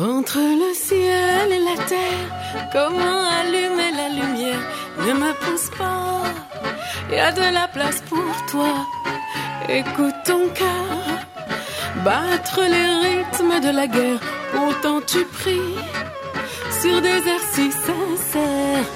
Entre le ciel et la terre, comment allumer la lumière? Ne me pas, y a de la place pour toi. Écoute ton cœur, battre les rythmes de la guerre. Pourtant tu pries sur des airs si sincères.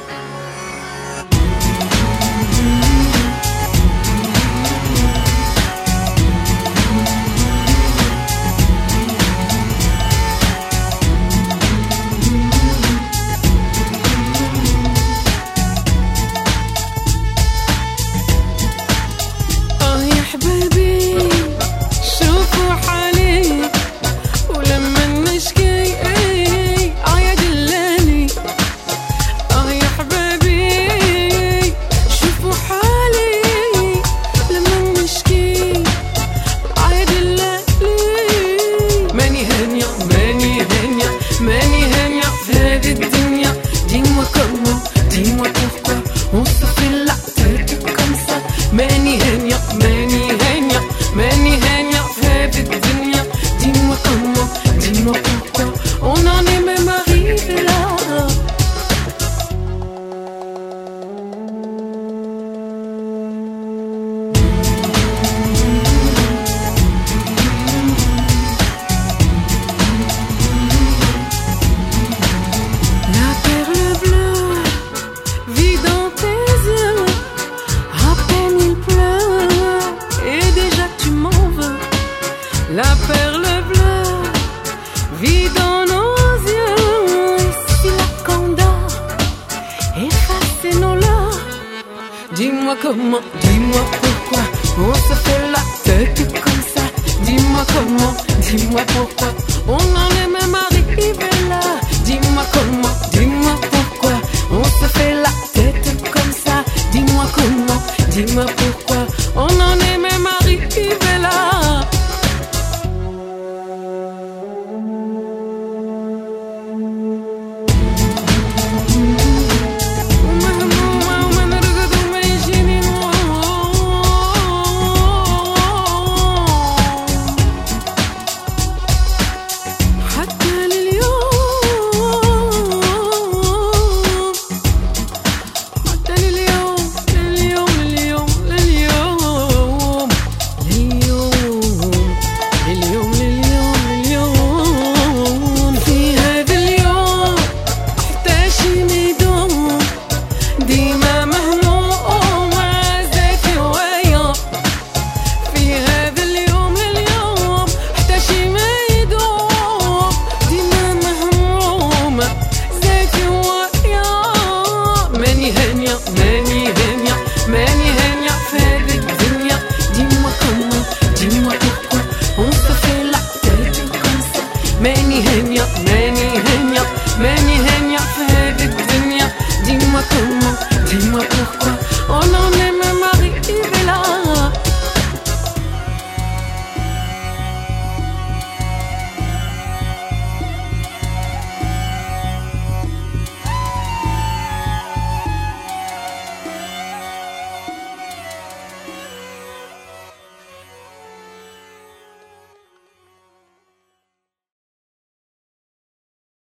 Comment, dis-moi pourquoi on se fait la tête comme ça. Dis-moi comment, dis-moi pourquoi on en est même arrivé là. Dis-moi comment, dis-moi pourquoi on se fait la tête comme ça. Dis-moi comment, dis-moi pourquoi. Dime